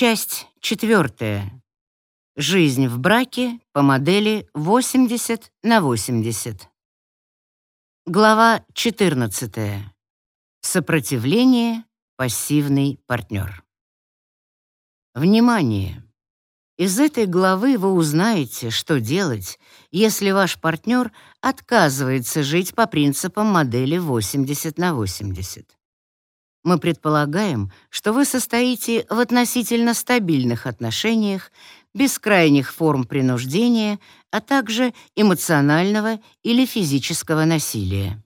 Часть четвертая. Жизнь в браке по модели 80 на 80. Глава 14. Сопротивление, пассивный партнер. Внимание! Из этой главы вы узнаете, что делать, если ваш партнер отказывается жить по принципам модели 80 на 80. Мы предполагаем, что вы состоите в относительно стабильных отношениях, без крайних форм принуждения, а также эмоционального или физического насилия.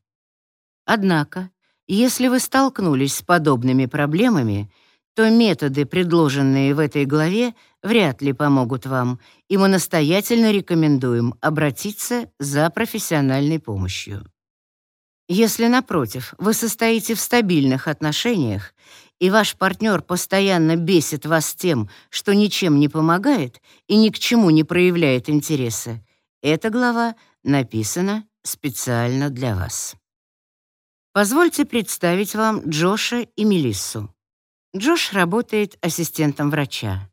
Однако, если вы столкнулись с подобными проблемами, то методы, предложенные в этой главе, вряд ли помогут вам, и мы настоятельно рекомендуем обратиться за профессиональной помощью. Если, напротив, вы состоите в стабильных отношениях, и ваш партнер постоянно бесит вас тем, что ничем не помогает и ни к чему не проявляет интереса, эта глава написана специально для вас. Позвольте представить вам Джоша и Мелиссу. Джош работает ассистентом врача.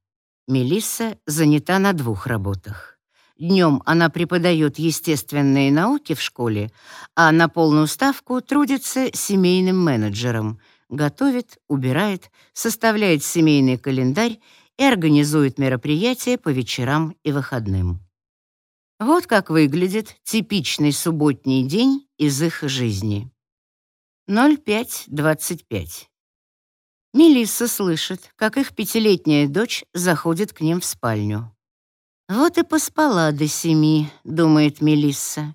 Мелисса занята на двух работах. Днем она преподает естественные науки в школе, а на полную ставку трудится семейным менеджером, готовит, убирает, составляет семейный календарь и организует мероприятия по вечерам и выходным. Вот как выглядит типичный субботний день из их жизни. 05.25. Мелисса слышит, как их пятилетняя дочь заходит к ним в спальню. «Вот и поспала до семи», — думает Мелисса.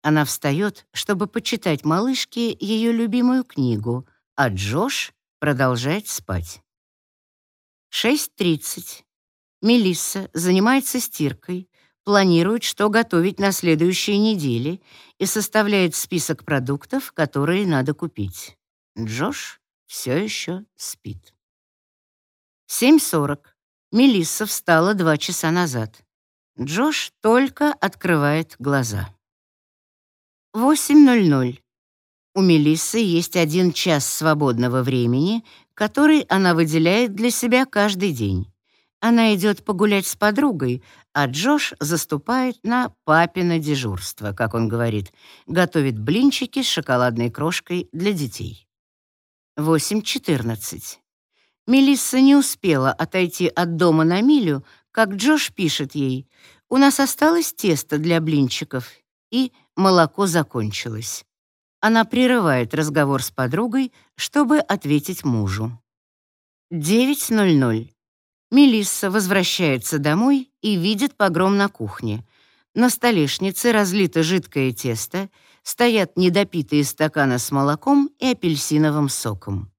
Она встает, чтобы почитать малышке ее любимую книгу, а Джош продолжает спать. 6.30. Мелисса занимается стиркой, планирует, что готовить на следующей неделе и составляет список продуктов, которые надо купить. Джош все еще спит. 7.40. Мелисса встала два часа назад. Джош только открывает глаза. 8.00. У Мелиссы есть один час свободного времени, который она выделяет для себя каждый день. Она идет погулять с подругой, а Джош заступает на папино дежурство, как он говорит, готовит блинчики с шоколадной крошкой для детей. 8.14. Мелисса не успела отойти от дома на милю, как Джош пишет ей, «У нас осталось тесто для блинчиков, и молоко закончилось». Она прерывает разговор с подругой, чтобы ответить мужу. 9.00. Мелисса возвращается домой и видит погром на кухне. На столешнице разлито жидкое тесто, стоят недопитые стаканы с молоком и апельсиновым соком.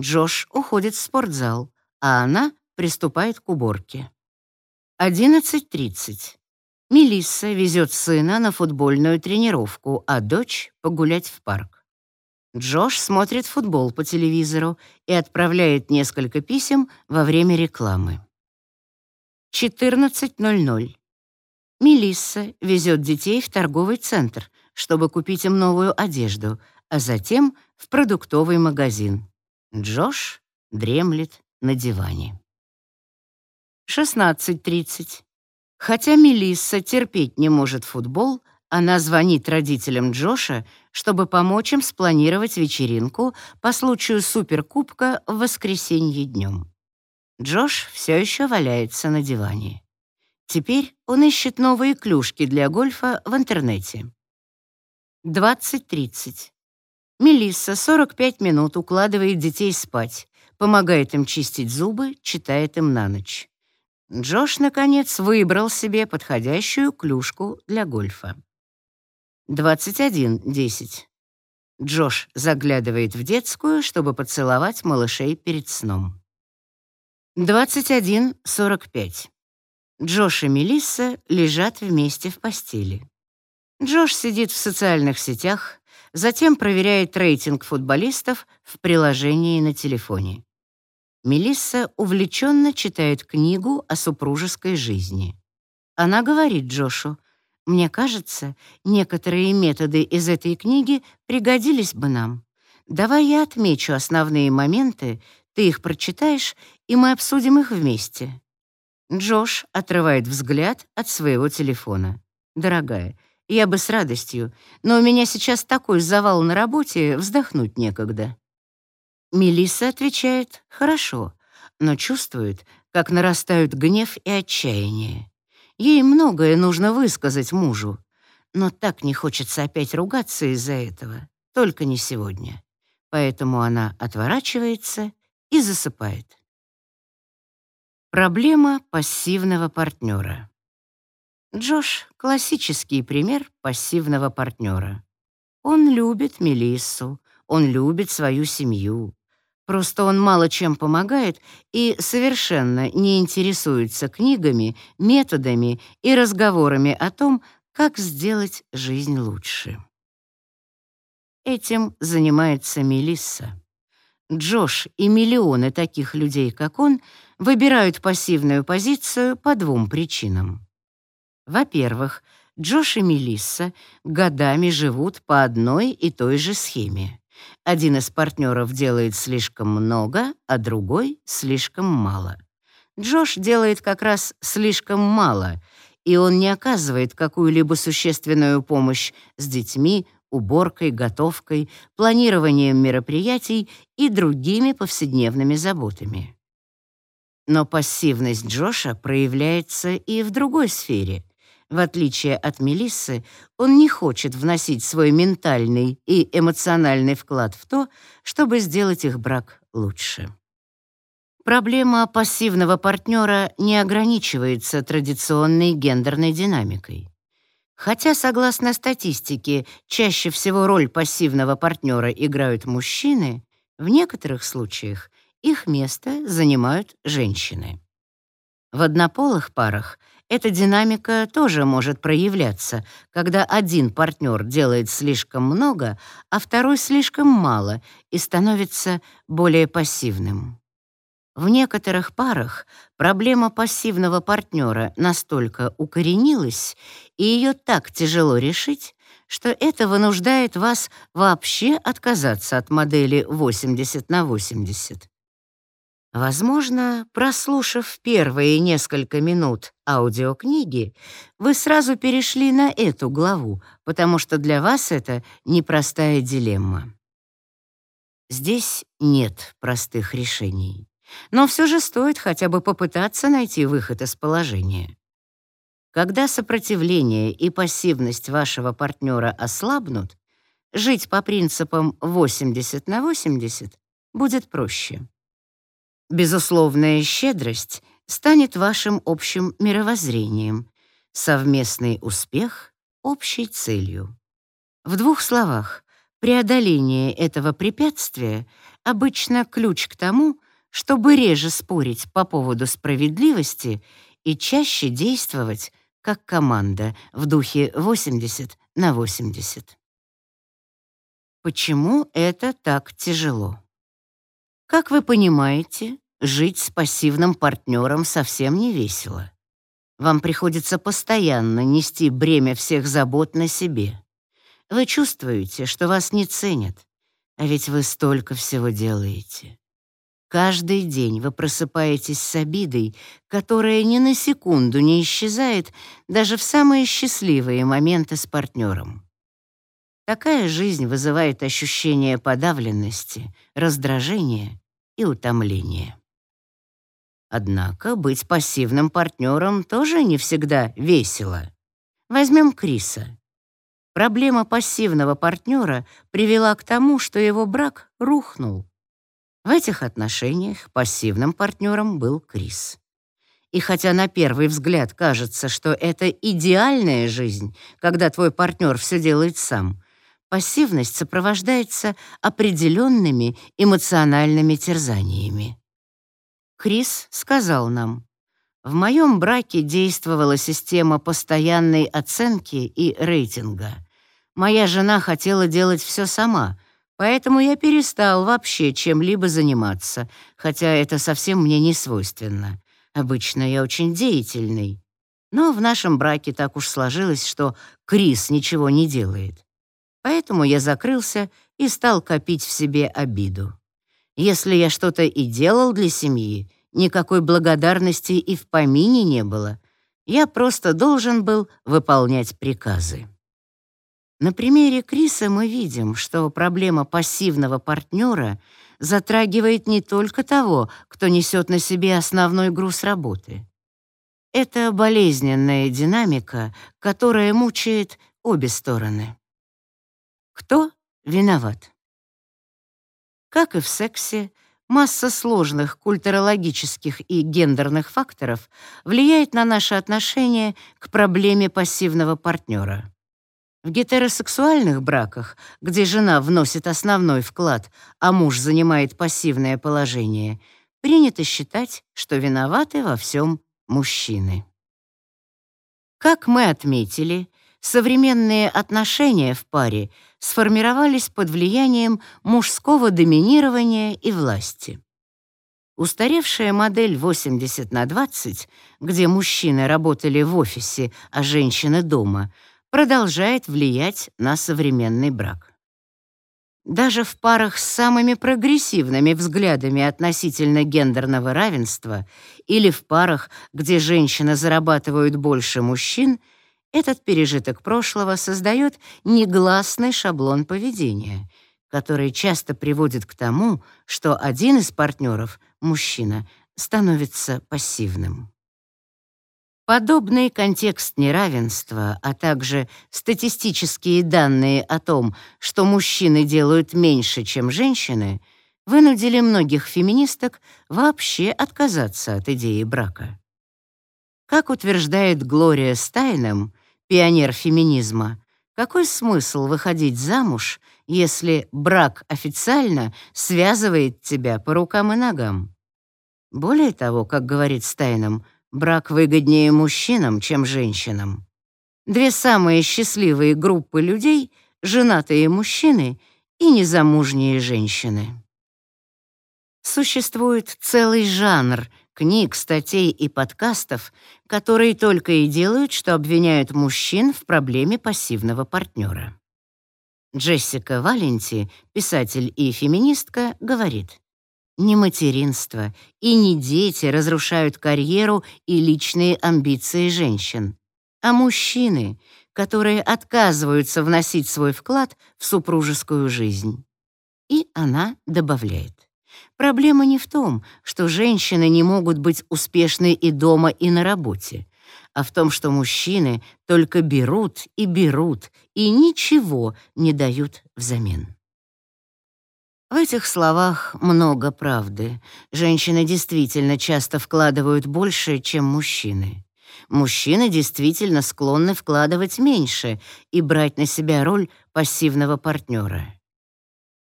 Джош уходит в спортзал, а она приступает к уборке. 11.30. Мелисса везет сына на футбольную тренировку, а дочь — погулять в парк. Джош смотрит футбол по телевизору и отправляет несколько писем во время рекламы. 14.00. Мелисса везет детей в торговый центр, чтобы купить им новую одежду, а затем в продуктовый магазин. Джош дремлет на диване. 16.30. Хотя Мелисса терпеть не может футбол, она звонит родителям Джоша, чтобы помочь им спланировать вечеринку по случаю суперкубка в воскресенье днем. Джош все еще валяется на диване. Теперь он ищет новые клюшки для гольфа в интернете. 20.30. Мелисса 45 минут укладывает детей спать, помогает им чистить зубы, читает им на ночь. Джош, наконец, выбрал себе подходящую клюшку для гольфа. 21.10. Джош заглядывает в детскую, чтобы поцеловать малышей перед сном. 21.45. Джош и Мелисса лежат вместе в постели. Джош сидит в социальных сетях, затем проверяет рейтинг футболистов в приложении на телефоне. Мелисса увлеченно читает книгу о супружеской жизни. Она говорит Джошу, «Мне кажется, некоторые методы из этой книги пригодились бы нам. Давай я отмечу основные моменты, Ты их прочитаешь, и мы обсудим их вместе». Джош отрывает взгляд от своего телефона. «Дорогая, я бы с радостью, но у меня сейчас такой завал на работе, вздохнуть некогда». Мелисса отвечает «хорошо», но чувствует, как нарастают гнев и отчаяние. Ей многое нужно высказать мужу, но так не хочется опять ругаться из-за этого, только не сегодня. Поэтому она отворачивается и засыпает. Проблема пассивного партнера. Джош — классический пример пассивного партнера. Он любит Мелиссу, он любит свою семью. Просто он мало чем помогает и совершенно не интересуется книгами, методами и разговорами о том, как сделать жизнь лучше. Этим занимается Мелисса. Джош и миллионы таких людей, как он, выбирают пассивную позицию по двум причинам. Во-первых, Джош и Мелисса годами живут по одной и той же схеме. Один из партнеров делает слишком много, а другой — слишком мало. Джош делает как раз слишком мало, и он не оказывает какую-либо существенную помощь с детьми, уборкой, готовкой, планированием мероприятий и другими повседневными заботами. Но пассивность Джоша проявляется и в другой сфере. В отличие от Мелиссы, он не хочет вносить свой ментальный и эмоциональный вклад в то, чтобы сделать их брак лучше. Проблема пассивного партнера не ограничивается традиционной гендерной динамикой. Хотя, согласно статистике, чаще всего роль пассивного партнера играют мужчины, в некоторых случаях их место занимают женщины. В однополых парах эта динамика тоже может проявляться, когда один партнер делает слишком много, а второй слишком мало и становится более пассивным. В некоторых парах проблема пассивного партнера настолько укоренилась, и ее так тяжело решить, что это вынуждает вас вообще отказаться от модели 80 на 80. Возможно, прослушав первые несколько минут аудиокниги, вы сразу перешли на эту главу, потому что для вас это непростая дилемма. Здесь нет простых решений. Но все же стоит хотя бы попытаться найти выход из положения. Когда сопротивление и пассивность вашего партнера ослабнут, жить по принципам 80 на 80 будет проще. Безусловная щедрость станет вашим общим мировоззрением, совместный успех — общей целью. В двух словах, преодоление этого препятствия обычно ключ к тому, чтобы реже спорить по поводу справедливости и чаще действовать как команда в духе 80 на 80. Почему это так тяжело? Как вы понимаете, жить с пассивным партнером совсем не весело. Вам приходится постоянно нести бремя всех забот на себе. Вы чувствуете, что вас не ценят, а ведь вы столько всего делаете. Каждый день вы просыпаетесь с обидой, которая ни на секунду не исчезает даже в самые счастливые моменты с партнером. Такая жизнь вызывает ощущение подавленности, раздражения и утомления. Однако быть пассивным партнером тоже не всегда весело. Возьмем Криса. Проблема пассивного партнера привела к тому, что его брак рухнул. В этих отношениях пассивным партнером был Крис. И хотя на первый взгляд кажется, что это идеальная жизнь, когда твой партнер все делает сам, пассивность сопровождается определенными эмоциональными терзаниями. Крис сказал нам, «В моем браке действовала система постоянной оценки и рейтинга. Моя жена хотела делать все сама, Поэтому я перестал вообще чем-либо заниматься, хотя это совсем мне не свойственно. Обычно я очень деятельный. Но в нашем браке так уж сложилось, что Крис ничего не делает. Поэтому я закрылся и стал копить в себе обиду. Если я что-то и делал для семьи, никакой благодарности и в помине не было. Я просто должен был выполнять приказы. На примере Криса мы видим, что проблема пассивного партнера затрагивает не только того, кто несет на себе основной груз работы. Это болезненная динамика, которая мучает обе стороны. Кто виноват? Как и в сексе, масса сложных культурологических и гендерных факторов влияет на наше отношение к проблеме пассивного партнера. В гетеросексуальных браках, где жена вносит основной вклад, а муж занимает пассивное положение, принято считать, что виноваты во всем мужчины. Как мы отметили, современные отношения в паре сформировались под влиянием мужского доминирования и власти. Устаревшая модель 80 на 20, где мужчины работали в офисе, а женщины дома, продолжает влиять на современный брак. Даже в парах с самыми прогрессивными взглядами относительно гендерного равенства или в парах, где женщины зарабатывают больше мужчин, этот пережиток прошлого создает негласный шаблон поведения, который часто приводит к тому, что один из партнеров, мужчина, становится пассивным. Подобный контекст неравенства, а также статистические данные о том, что мужчины делают меньше, чем женщины, вынудили многих феминисток вообще отказаться от идеи брака. Как утверждает Глория Стайнем, пионер феминизма, какой смысл выходить замуж, если брак официально связывает тебя по рукам и ногам? Более того, как говорит Стайном, Брак выгоднее мужчинам, чем женщинам. Две самые счастливые группы людей — женатые мужчины и незамужние женщины. Существует целый жанр книг, статей и подкастов, которые только и делают, что обвиняют мужчин в проблеме пассивного партнера. Джессика Валенти, писатель и феминистка, говорит, не материнство и не дети разрушают карьеру и личные амбиции женщин, а мужчины, которые отказываются вносить свой вклад в супружескую жизнь. И она добавляет. Проблема не в том, что женщины не могут быть успешны и дома, и на работе, а в том, что мужчины только берут и берут и ничего не дают взамен. В этих словах много правды. Женщины действительно часто вкладывают больше, чем мужчины. Мужчины действительно склонны вкладывать меньше и брать на себя роль пассивного партнера.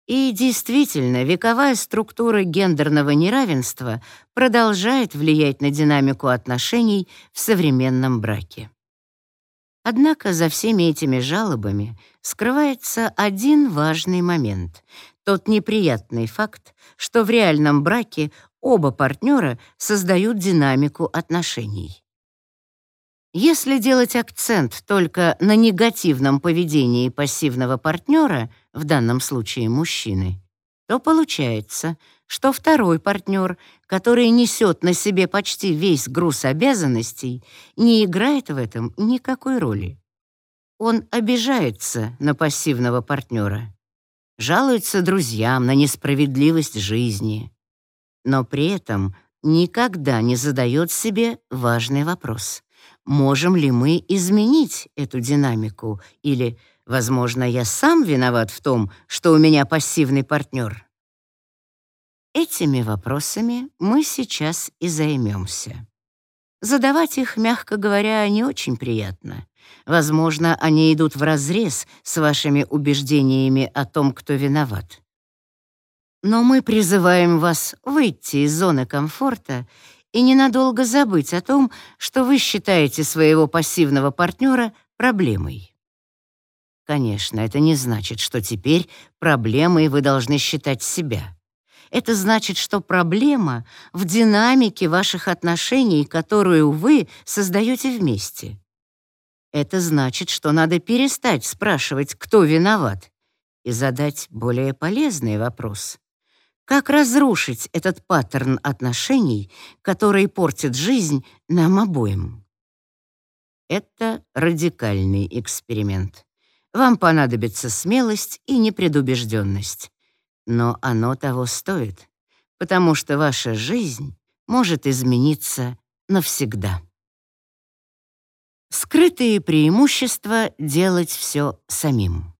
И действительно, вековая структура гендерного неравенства продолжает влиять на динамику отношений в современном браке. Однако за всеми этими жалобами скрывается один важный момент тот неприятный факт, что в реальном браке оба партнера создают динамику отношений. Если делать акцент только на негативном поведении пассивного партнера, в данном случае мужчины, то получается, что второй партнер, который несет на себе почти весь груз обязанностей, не играет в этом никакой роли. Он обижается на пассивного партнера жалуется друзьям на несправедливость жизни, но при этом никогда не задает себе важный вопрос. Можем ли мы изменить эту динамику или, возможно, я сам виноват в том, что у меня пассивный партнер? Этими вопросами мы сейчас и займемся. Задавать их, мягко говоря, не очень приятно. Возможно, они идут вразрез с вашими убеждениями о том, кто виноват. Но мы призываем вас выйти из зоны комфорта и ненадолго забыть о том, что вы считаете своего пассивного партнера проблемой. Конечно, это не значит, что теперь проблемой вы должны считать себя. Это значит, что проблема в динамике ваших отношений, которую вы создаете вместе. Это значит, что надо перестать спрашивать, кто виноват, и задать более полезный вопрос. Как разрушить этот паттерн отношений, который портит жизнь нам обоим? Это радикальный эксперимент. Вам понадобится смелость и непредубежденность. Но оно того стоит, потому что ваша жизнь может измениться навсегда. Скрытые преимущества делать все самим.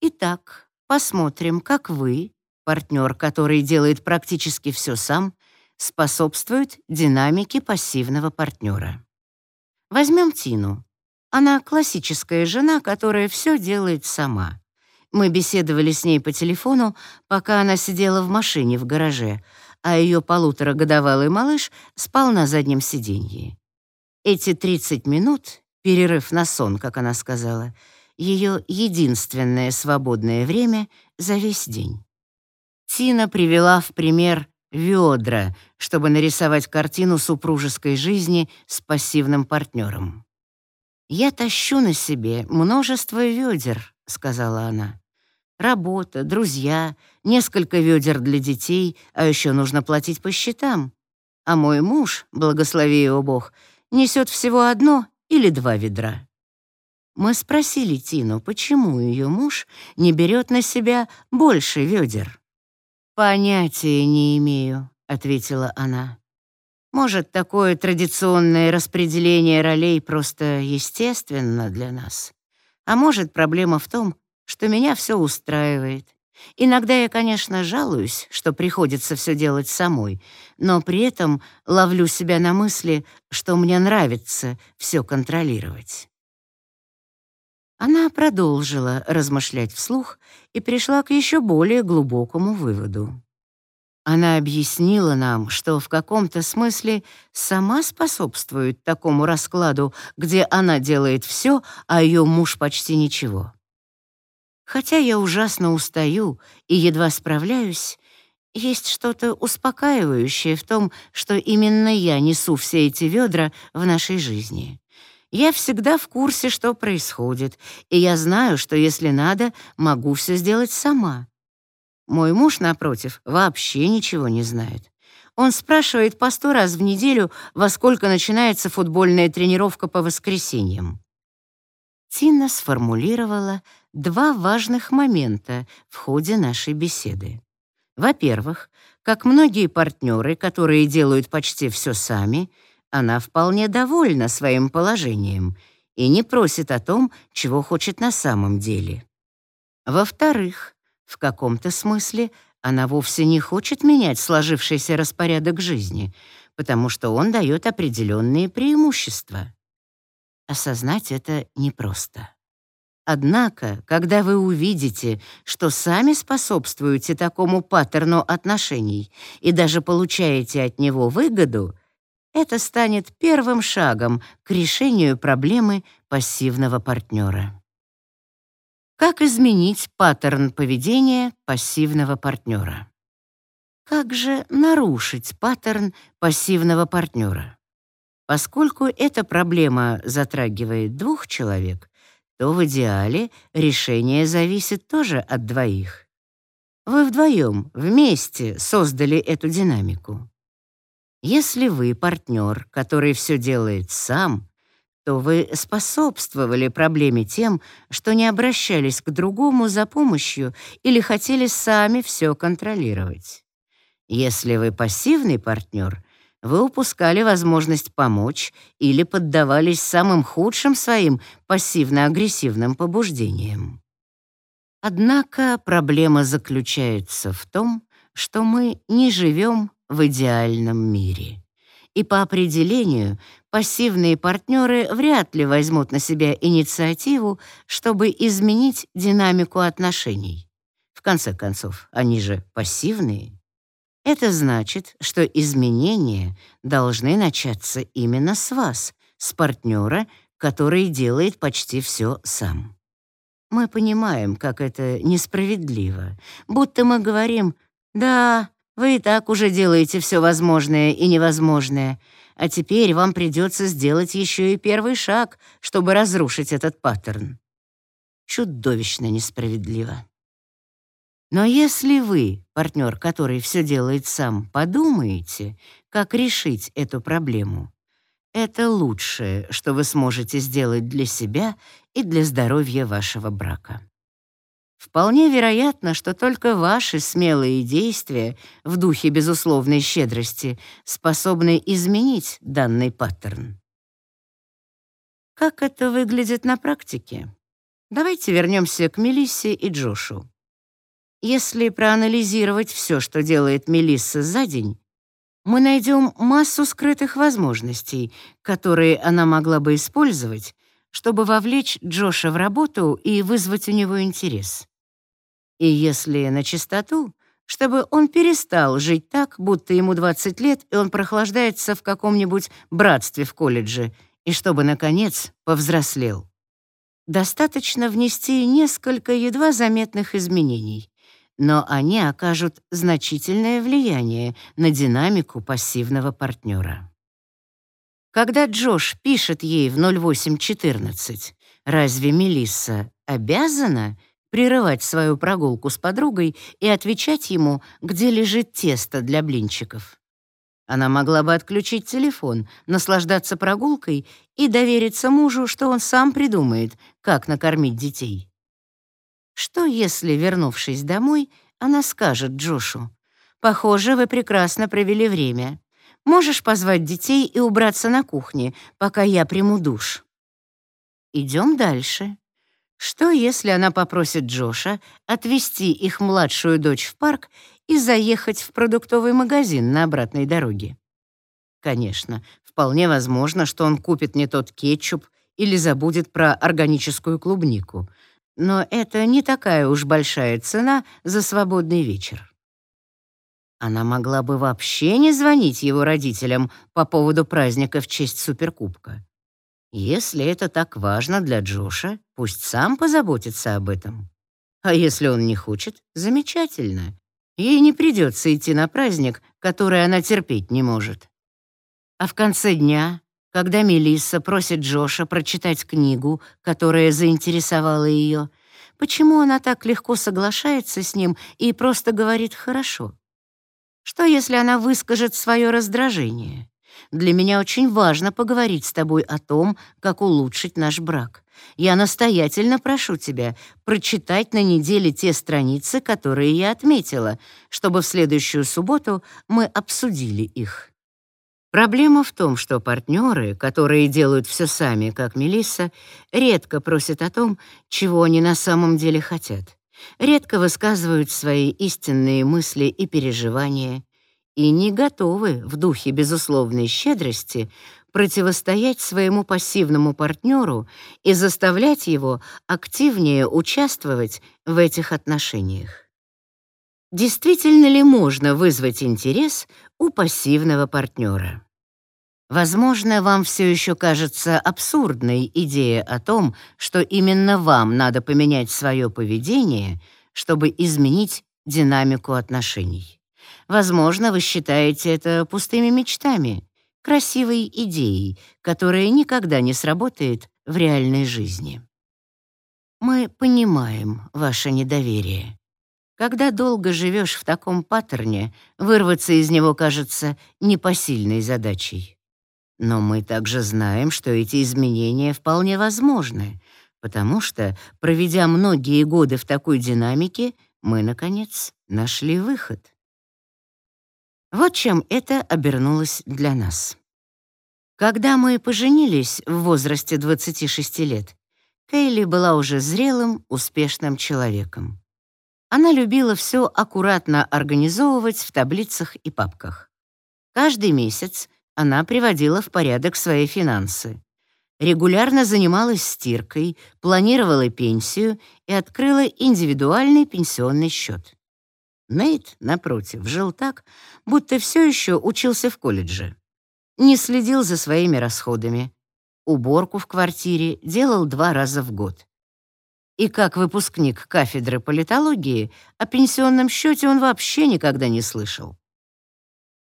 Итак, посмотрим, как вы, партнер, который делает практически все сам, способствует динамике пассивного партнера. Возьмем Тину. Она классическая жена, которая все делает сама. Мы беседовали с ней по телефону, пока она сидела в машине в гараже, а ее полуторагодовалый малыш спал на заднем сиденье. Эти 30 минут, перерыв на сон, как она сказала, ее единственное свободное время за весь день. Тина привела в пример ведра, чтобы нарисовать картину супружеской жизни с пассивным партнером. «Я тащу на себе множество ведер», — сказала она. «Работа, друзья, несколько ведер для детей, а еще нужно платить по счетам. А мой муж, благослови его Бог, — несет всего одно или два ведра. Мы спросили Тину, почему ее муж не берет на себя больше ведер. «Понятия не имею», — ответила она. «Может, такое традиционное распределение ролей просто естественно для нас. А может, проблема в том, что меня все устраивает, Иногда я, конечно, жалуюсь, что приходится все делать самой, но при этом ловлю себя на мысли, что мне нравится все контролировать. Она продолжила размышлять вслух и пришла к еще более глубокому выводу. Она объяснила нам, что в каком-то смысле сама способствует такому раскладу, где она делает все, а ее муж почти ничего. Хотя я ужасно устаю и едва справляюсь, есть что-то успокаивающее в том, что именно я несу все эти ведра в нашей жизни. Я всегда в курсе, что происходит, и я знаю, что если надо, могу все сделать сама. Мой муж, напротив, вообще ничего не знает. Он спрашивает по сто раз в неделю, во сколько начинается футбольная тренировка по воскресеньям. Тина сформулировала два важных момента в ходе нашей беседы. Во-первых, как многие партнеры, которые делают почти все сами, она вполне довольна своим положением и не просит о том, чего хочет на самом деле. Во-вторых, в каком-то смысле она вовсе не хочет менять сложившийся распорядок жизни, потому что он дает определенные преимущества. Осознать это непросто. Однако, когда вы увидите, что сами способствуете такому паттерну отношений и даже получаете от него выгоду, это станет первым шагом к решению проблемы пассивного партнера. Как изменить паттерн поведения пассивного партнера? Как же нарушить паттерн пассивного партнера? Поскольку эта проблема затрагивает двух человек, то в идеале решение зависит тоже от двоих. Вы вдвоем, вместе создали эту динамику. Если вы партнер, который все делает сам, то вы способствовали проблеме тем, что не обращались к другому за помощью или хотели сами все контролировать. Если вы пассивный партнер, вы упускали возможность помочь или поддавались самым худшим своим пассивно-агрессивным побуждениям. Однако проблема заключается в том, что мы не живем в идеальном мире. И по определению пассивные партнеры вряд ли возьмут на себя инициативу, чтобы изменить динамику отношений. В конце концов, они же пассивные. Это значит, что изменения должны начаться именно с вас, с партнера, который делает почти все сам. Мы понимаем, как это несправедливо, будто мы говорим «Да, вы и так уже делаете все возможное и невозможное, а теперь вам придется сделать еще и первый шаг, чтобы разрушить этот паттерн». Чудовищно несправедливо. Но если вы, партнер, который все делает сам, подумаете, как решить эту проблему, это лучшее, что вы сможете сделать для себя и для здоровья вашего брака. Вполне вероятно, что только ваши смелые действия в духе безусловной щедрости способны изменить данный паттерн. Как это выглядит на практике? Давайте вернемся к Мелиссе и Джошу. Если проанализировать все, что делает Мелисса за день, мы найдем массу скрытых возможностей, которые она могла бы использовать, чтобы вовлечь Джоша в работу и вызвать у него интерес. И если на чистоту, чтобы он перестал жить так, будто ему 20 лет, и он прохлаждается в каком-нибудь братстве в колледже, и чтобы, наконец, повзрослел. Достаточно внести несколько едва заметных изменений, но они окажут значительное влияние на динамику пассивного партнера. Когда Джош пишет ей в 0814, разве Мелисса обязана прерывать свою прогулку с подругой и отвечать ему, где лежит тесто для блинчиков? Она могла бы отключить телефон, наслаждаться прогулкой и довериться мужу, что он сам придумает, как накормить детей. Что если, вернувшись домой, она скажет Джошу, «Похоже, вы прекрасно провели время. Можешь позвать детей и убраться на кухне, пока я приму душ?» Идем дальше. Что, если она попросит Джоша отвезти их младшую дочь в парк и заехать в продуктовый магазин на обратной дороге? Конечно, вполне возможно, что он купит не тот кетчуп или забудет про органическую клубнику — но это не такая уж большая цена за свободный вечер. Она могла бы вообще не звонить его родителям по поводу праздника в честь Суперкубка. Если это так важно для Джоша, пусть сам позаботится об этом. А если он не хочет, замечательно. Ей не придется идти на праздник, который она терпеть не может. А в конце дня когда Мелисса просит Джоша прочитать книгу, которая заинтересовала ее, почему она так легко соглашается с ним и просто говорит «хорошо»? Что, если она выскажет свое раздражение? Для меня очень важно поговорить с тобой о том, как улучшить наш брак. Я настоятельно прошу тебя прочитать на неделе те страницы, которые я отметила, чтобы в следующую субботу мы обсудили их. Проблема в том, что партнеры, которые делают все сами, как Мелисса, редко просят о том, чего они на самом деле хотят, редко высказывают свои истинные мысли и переживания и не готовы в духе безусловной щедрости противостоять своему пассивному партнеру и заставлять его активнее участвовать в этих отношениях. Действительно ли можно вызвать интерес у пассивного партнера? Возможно, вам все еще кажется абсурдной идея о том, что именно вам надо поменять свое поведение, чтобы изменить динамику отношений. Возможно, вы считаете это пустыми мечтами, красивой идеей, которая никогда не сработает в реальной жизни. Мы понимаем ваше недоверие. Когда долго живешь в таком паттерне, вырваться из него кажется непосильной задачей. Но мы также знаем, что эти изменения вполне возможны, потому что, проведя многие годы в такой динамике, мы, наконец, нашли выход. Вот чем это обернулось для нас. Когда мы поженились в возрасте 26 лет, Кейли была уже зрелым, успешным человеком. Она любила все аккуратно организовывать в таблицах и папках. Каждый месяц она приводила в порядок свои финансы. Регулярно занималась стиркой, планировала пенсию и открыла индивидуальный пенсионный счет. Нейт, напротив, жил так, будто все еще учился в колледже. Не следил за своими расходами. Уборку в квартире делал два раза в год. И как выпускник кафедры политологии о пенсионном счете он вообще никогда не слышал.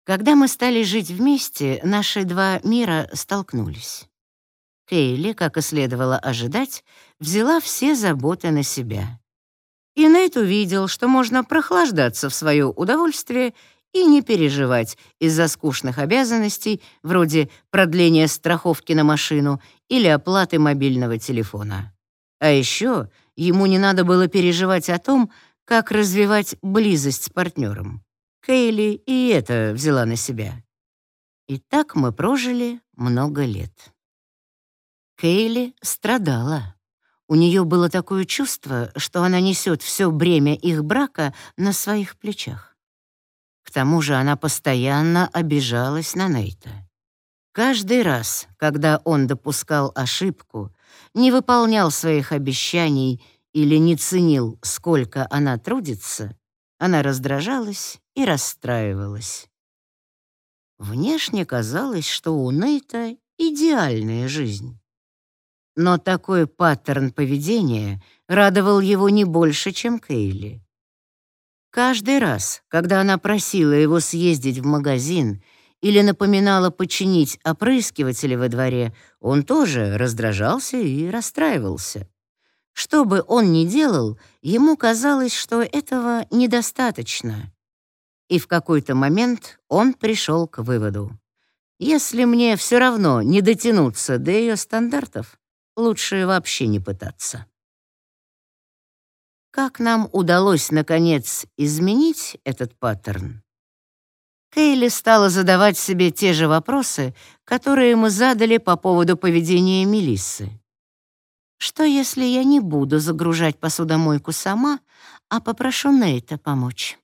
Когда мы стали жить вместе, наши два мира столкнулись. Кейли, как и следовало ожидать, взяла все заботы на себя. И Нейт увидел, что можно прохлаждаться в свое удовольствие и не переживать из-за скучных обязанностей, вроде продления страховки на машину или оплаты мобильного телефона. А еще ему не надо было переживать о том, как развивать близость с партнером. Кейли и это взяла на себя. И так мы прожили много лет. Кейли страдала. У нее было такое чувство, что она несет все бремя их брака на своих плечах. К тому же она постоянно обижалась на Нейта. Каждый раз, когда он допускал ошибку, не выполнял своих обещаний или не ценил, сколько она трудится, она раздражалась и расстраивалась. Внешне казалось, что у Нейта идеальная жизнь. Но такой паттерн поведения радовал его не больше, чем Кейли. Каждый раз, когда она просила его съездить в магазин или напоминала починить опрыскиватели во дворе, он тоже раздражался и расстраивался. Что бы он ни делал, ему казалось, что этого недостаточно. И в какой-то момент он пришел к выводу. Если мне все равно не дотянуться до ее стандартов, лучше вообще не пытаться. Как нам удалось, наконец, изменить этот паттерн? Кейли стала задавать себе те же вопросы, которые мы задали по поводу поведения Мелиссы. Что, если я не буду загружать посудомойку сама, а попрошу Нейта помочь?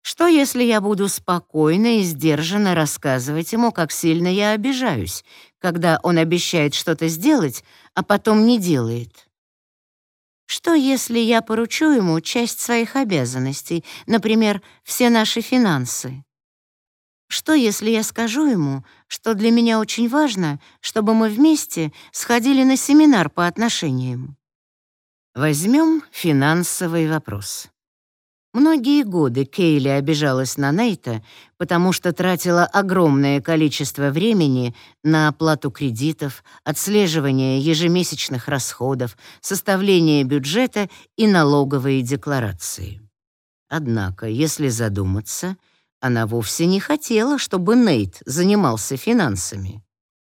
Что, если я буду спокойно и сдержанно рассказывать ему, как сильно я обижаюсь, когда он обещает что-то сделать, а потом не делает? Что, если я поручу ему часть своих обязанностей, например, все наши финансы? Что, если я скажу ему, что для меня очень важно, чтобы мы вместе сходили на семинар по отношениям? Возьмем финансовый вопрос. Многие годы Кейли обижалась на Нейта, потому что тратила огромное количество времени на оплату кредитов, отслеживание ежемесячных расходов, составление бюджета и налоговые декларации. Однако, если задуматься, она вовсе не хотела, чтобы Нейт занимался финансами.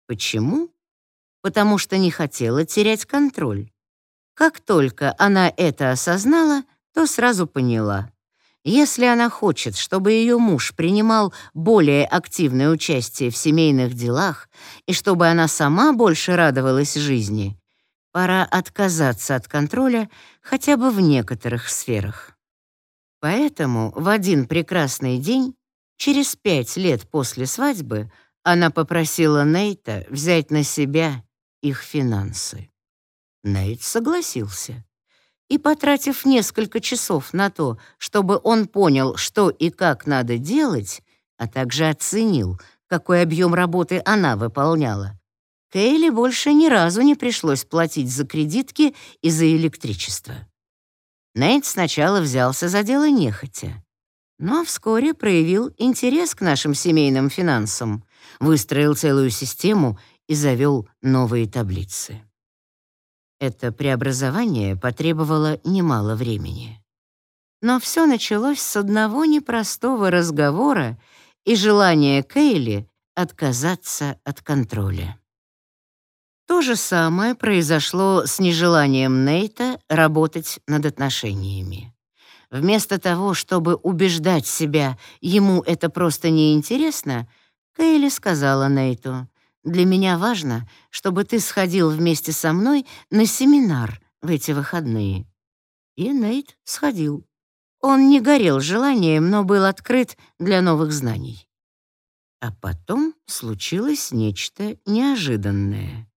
Почему? Потому что не хотела терять контроль. Как только она это осознала — то сразу поняла. Если она хочет, чтобы ее муж принимал более активное участие в семейных делах и чтобы она сама больше радовалась жизни, пора отказаться от контроля хотя бы в некоторых сферах. Поэтому в один прекрасный день, через пять лет после свадьбы, она попросила Нейта взять на себя их финансы. Нейт согласился и, потратив несколько часов на то, чтобы он понял, что и как надо делать, а также оценил, какой объем работы она выполняла, Кейли больше ни разу не пришлось платить за кредитки и за электричество. Нейт сначала взялся за дело нехотя, но вскоре проявил интерес к нашим семейным финансам, выстроил целую систему и завел новые таблицы. Это преобразование потребовало немало времени. Но все началось с одного непростого разговора и желания Кейли отказаться от контроля. То же самое произошло с нежеланием Нейта работать над отношениями. Вместо того, чтобы убеждать себя, ему это просто неинтересно, Кейли сказала Нейту, для меня важно, чтобы ты сходил вместе со мной на семинар в эти выходные». И Нейт сходил. Он не горел желанием, но был открыт для новых знаний. А потом случилось нечто неожиданное.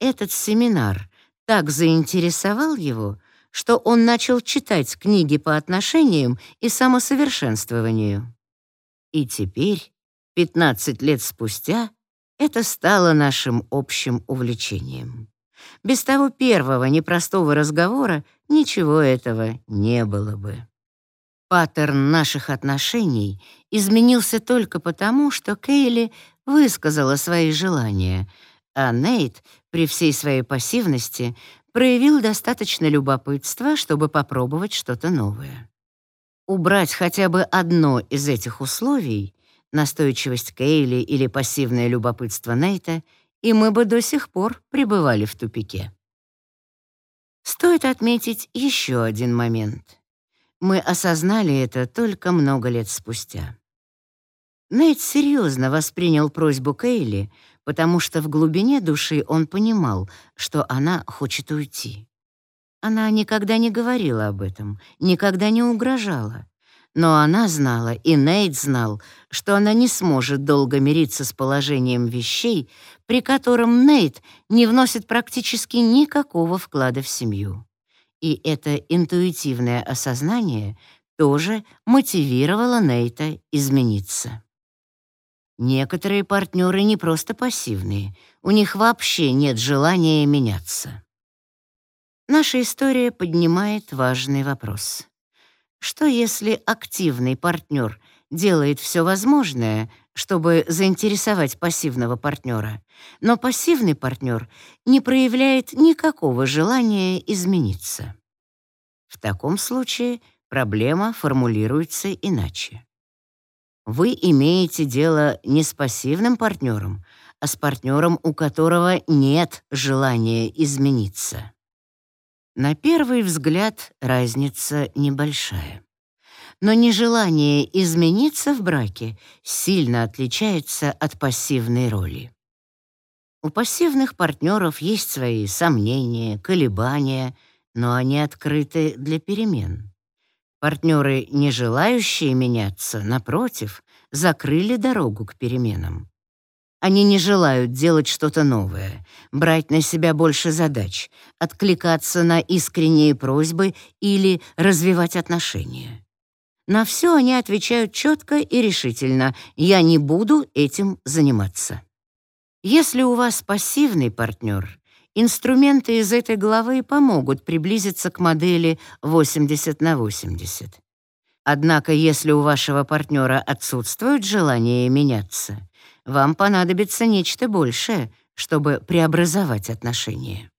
Этот семинар так заинтересовал его, что он начал читать книги по отношениям и самосовершенствованию. И теперь, 15 лет спустя, это стало нашим общим увлечением. Без того первого непростого разговора ничего этого не было бы. Паттерн наших отношений изменился только потому, что Кейли высказала свои желания, а Нейт, при всей своей пассивности, проявил достаточно любопытства, чтобы попробовать что-то новое. Убрать хотя бы одно из этих условий — настойчивость Кейли или пассивное любопытство Нейта — и мы бы до сих пор пребывали в тупике. Стоит отметить еще один момент. Мы осознали это только много лет спустя. Нейт серьезно воспринял просьбу Кейли, потому что в глубине души он понимал, что она хочет уйти. Она никогда не говорила об этом, никогда не угрожала. Но она знала, и Нейт знал, что она не сможет долго мириться с положением вещей, при котором Нейт не вносит практически никакого вклада в семью. И это интуитивное осознание тоже мотивировало Нейта измениться. Некоторые партнеры не просто пассивные, у них вообще нет желания меняться. Наша история поднимает важный вопрос. Что если активный партнер делает все возможное, чтобы заинтересовать пассивного партнера, но пассивный партнер не проявляет никакого желания измениться? В таком случае проблема формулируется иначе. Вы имеете дело не с пассивным партнером, а с партнером, у которого нет желания измениться. На первый взгляд разница небольшая. Но нежелание измениться в браке сильно отличается от пассивной роли. У пассивных партнеров есть свои сомнения, колебания, но они открыты для перемен. Партнеры, не желающие меняться, напротив, закрыли дорогу к переменам. Они не желают делать что-то новое, брать на себя больше задач, откликаться на искренние просьбы или развивать отношения. На все они отвечают четко и решительно «я не буду этим заниматься». Если у вас пассивный партнер, инструменты из этой главы помогут приблизиться к модели 80 на 80. Однако, если у вашего партнера отсутствует желание меняться, вам понадобится нечто большее, чтобы преобразовать отношения.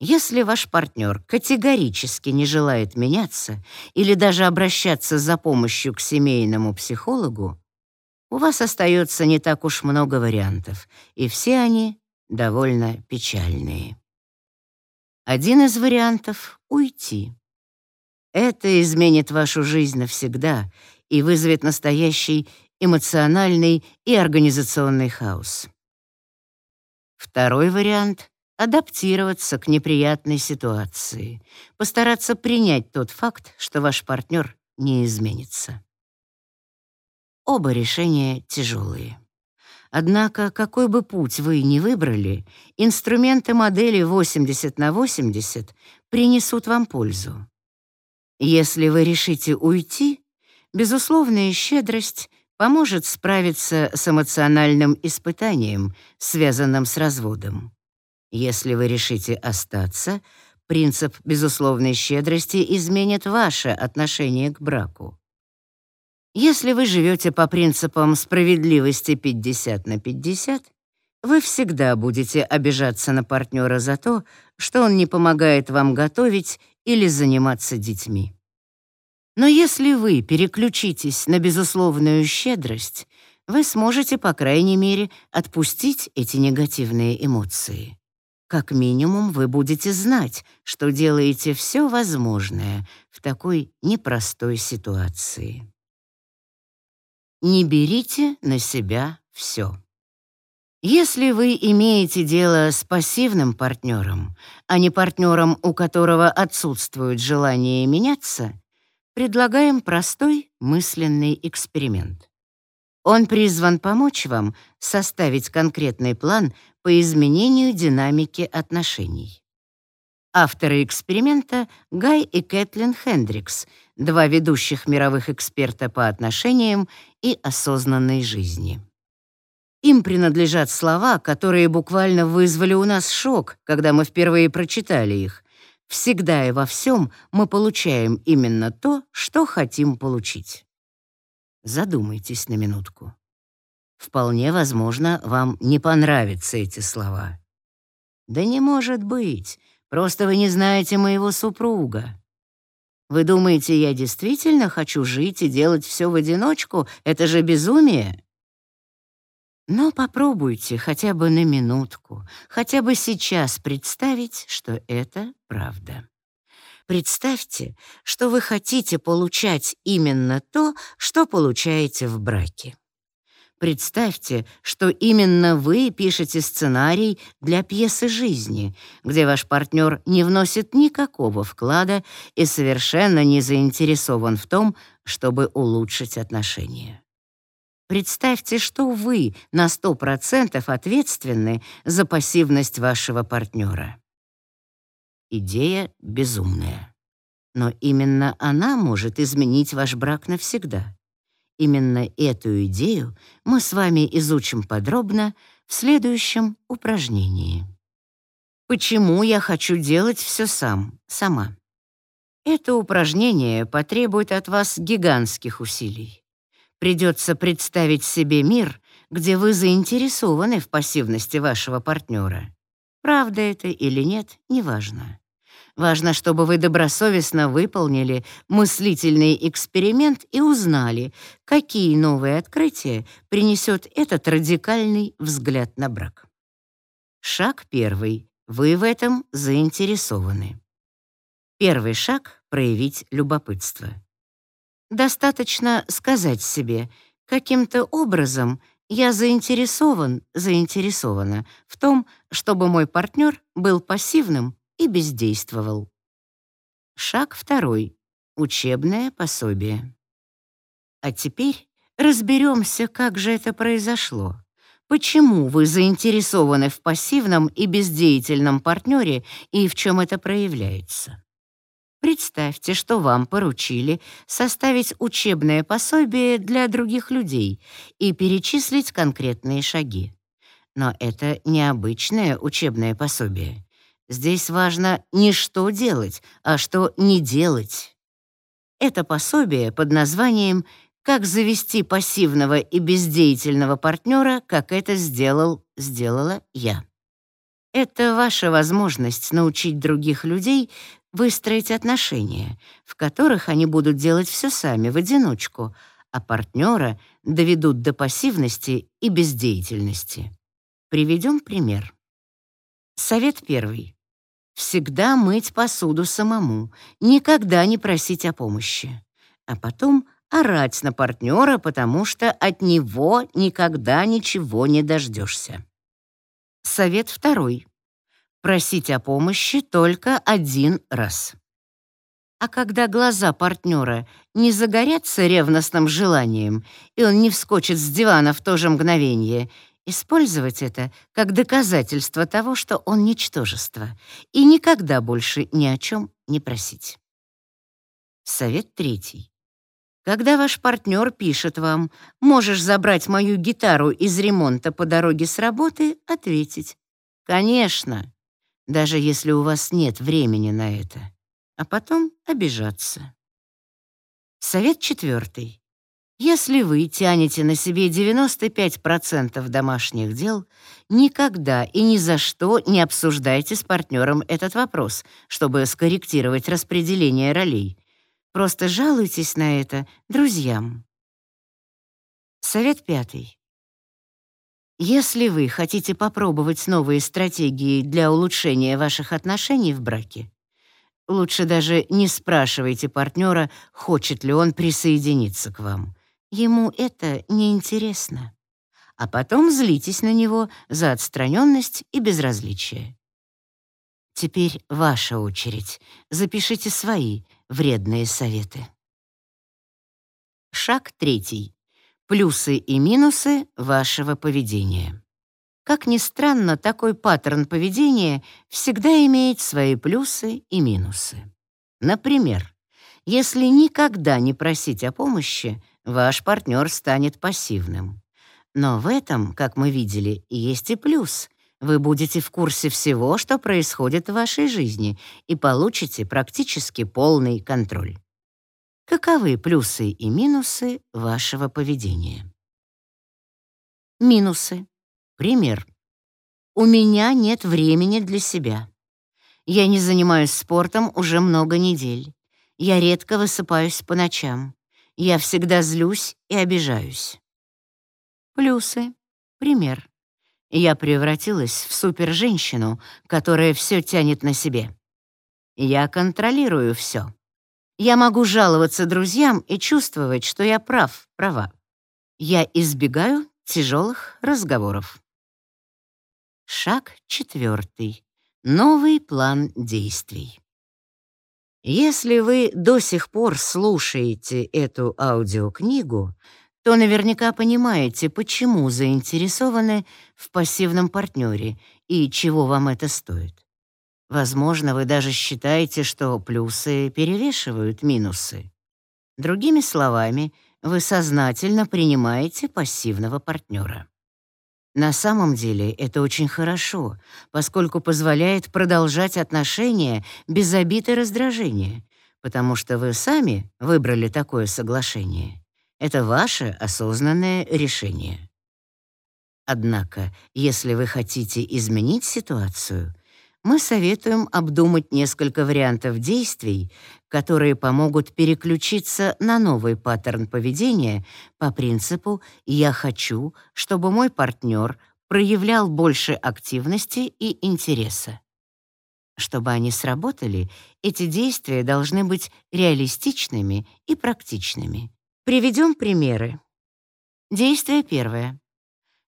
Если ваш партнер категорически не желает меняться или даже обращаться за помощью к семейному психологу, у вас остается не так уж много вариантов, и все они довольно печальные. Один из вариантов — уйти. Это изменит вашу жизнь навсегда и вызовет настоящий эмоциональный и организационный хаос. Второй вариант — адаптироваться к неприятной ситуации, постараться принять тот факт, что ваш партнер не изменится. Оба решения тяжелые. Однако, какой бы путь вы ни выбрали, инструменты модели 80 на 80 принесут вам пользу. Если вы решите уйти, безусловная щедрость поможет справиться с эмоциональным испытанием, связанным с разводом. Если вы решите остаться, принцип безусловной щедрости изменит ваше отношение к браку. Если вы живете по принципам справедливости 50 на 50, вы всегда будете обижаться на партнера за то, что он не помогает вам готовить или заниматься детьми. Но если вы переключитесь на безусловную щедрость, вы сможете, по крайней мере, отпустить эти негативные эмоции. Как минимум, вы будете знать, что делаете все возможное в такой непростой ситуации. Не берите на себя все. Если вы имеете дело с пассивным партнером, а не партнером, у которого отсутствует желание меняться, предлагаем простой мысленный эксперимент. Он призван помочь вам составить конкретный план по изменению динамики отношений. Авторы эксперимента — Гай и Кэтлин Хендрикс, два ведущих мировых эксперта по отношениям и осознанной жизни. Им принадлежат слова, которые буквально вызвали у нас шок, когда мы впервые прочитали их, Всегда и во всем мы получаем именно то, что хотим получить. Задумайтесь на минутку. Вполне возможно, вам не понравятся эти слова. Да не может быть, просто вы не знаете моего супруга. Вы думаете, я действительно хочу жить и делать все в одиночку? Это же безумие. Но попробуйте хотя бы на минутку, хотя бы сейчас представить, что это правда. Представьте, что вы хотите получать именно то, что получаете в браке. Представьте, что именно вы пишете сценарий для пьесы жизни, где ваш партнер не вносит никакого вклада и совершенно не заинтересован в том, чтобы улучшить отношения. Представьте, что вы на 100% ответственны за пассивность вашего партнера. Идея безумная. Но именно она может изменить ваш брак навсегда. Именно эту идею мы с вами изучим подробно в следующем упражнении. Почему я хочу делать все сам, сама? Это упражнение потребует от вас гигантских усилий. Придется представить себе мир, где вы заинтересованы в пассивности вашего партнера. Правда это или нет, неважно. Важно, чтобы вы добросовестно выполнили мыслительный эксперимент и узнали, какие новые открытия принесет этот радикальный взгляд на брак. Шаг первый. Вы в этом заинтересованы. Первый шаг — проявить любопытство. Достаточно сказать себе, каким-то образом я заинтересован, заинтересована в том, чтобы мой партнер был пассивным и бездействовал. Шаг второй. Учебное пособие. А теперь разберемся, как же это произошло. Почему вы заинтересованы в пассивном и бездеятельном партнере и в чем это проявляется? Представьте, что вам поручили составить учебное пособие для других людей и перечислить конкретные шаги. Но это необычное учебное пособие. Здесь важно не что делать, а что не делать. Это пособие под названием «Как завести пассивного и бездеятельного партнера, как это сделал, сделала я». Это ваша возможность научить других людей выстроить отношения, в которых они будут делать все сами, в одиночку, а партнера доведут до пассивности и бездеятельности. Приведем пример. Совет первый. Всегда мыть посуду самому, никогда не просить о помощи. А потом орать на партнера, потому что от него никогда ничего не дождешься. Совет второй просить о помощи только один раз. А когда глаза партнера не загорятся ревностным желанием, и он не вскочит с дивана в то же мгновение, использовать это как доказательство того, что он ничтожество, и никогда больше ни о чем не просить. Совет третий. Когда ваш партнер пишет вам «можешь забрать мою гитару из ремонта по дороге с работы», ответить «конечно» даже если у вас нет времени на это, а потом обижаться. Совет четвертый. Если вы тянете на себе 95% домашних дел, никогда и ни за что не обсуждайте с партнером этот вопрос, чтобы скорректировать распределение ролей. Просто жалуйтесь на это друзьям. Совет пятый. Если вы хотите попробовать новые стратегии для улучшения ваших отношений в браке, лучше даже не спрашивайте партнера, хочет ли он присоединиться к вам. Ему это неинтересно. А потом злитесь на него за отстраненность и безразличие. Теперь ваша очередь. Запишите свои вредные советы. Шаг третий. Плюсы и минусы вашего поведения. Как ни странно, такой паттерн поведения всегда имеет свои плюсы и минусы. Например, если никогда не просить о помощи, ваш партнер станет пассивным. Но в этом, как мы видели, есть и плюс. Вы будете в курсе всего, что происходит в вашей жизни, и получите практически полный контроль. Каковы плюсы и минусы вашего поведения? Минусы. Пример. У меня нет времени для себя. Я не занимаюсь спортом уже много недель. Я редко высыпаюсь по ночам. Я всегда злюсь и обижаюсь. Плюсы. Пример. Я превратилась в супер-женщину, которая все тянет на себе. Я контролирую все. Я могу жаловаться друзьям и чувствовать, что я прав, права. Я избегаю тяжелых разговоров. Шаг четвертый. Новый план действий. Если вы до сих пор слушаете эту аудиокнигу, то наверняка понимаете, почему заинтересованы в пассивном партнере и чего вам это стоит. Возможно, вы даже считаете, что плюсы перевешивают минусы. Другими словами, вы сознательно принимаете пассивного партнера. На самом деле это очень хорошо, поскольку позволяет продолжать отношения без обид и раздражения, потому что вы сами выбрали такое соглашение. Это ваше осознанное решение. Однако, если вы хотите изменить ситуацию, мы советуем обдумать несколько вариантов действий, которые помогут переключиться на новый паттерн поведения по принципу «я хочу, чтобы мой партнер проявлял больше активности и интереса». Чтобы они сработали, эти действия должны быть реалистичными и практичными. Приведем примеры. Действие первое.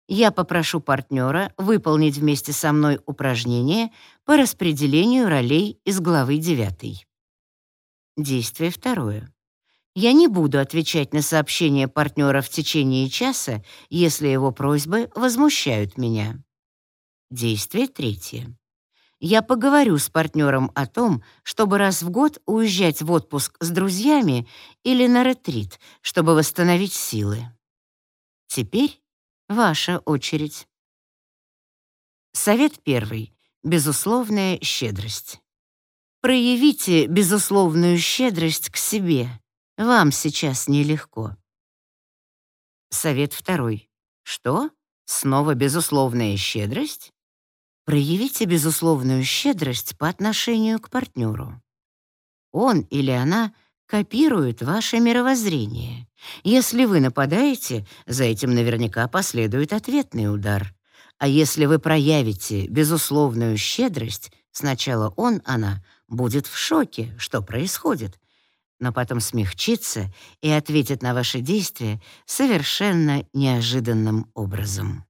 Я попрошу партнера выполнить вместе со мной упражнение по распределению ролей из главы 9. Действие второе. Я не буду отвечать на сообщения партнера в течение часа, если его просьбы возмущают меня. Действие третье. Я поговорю с партнером о том, чтобы раз в год уезжать в отпуск с друзьями или на ретрит, чтобы восстановить силы. Теперь Ваша очередь. Совет первый. Безусловная щедрость. Проявите безусловную щедрость к себе. Вам сейчас нелегко. Совет второй. Что? Снова безусловная щедрость? Проявите безусловную щедрость по отношению к партнеру. Он или она — копируют ваше мировоззрение. Если вы нападаете, за этим наверняка последует ответный удар. А если вы проявите безусловную щедрость, сначала он, она, будет в шоке, что происходит, но потом смягчится и ответит на ваши действия совершенно неожиданным образом.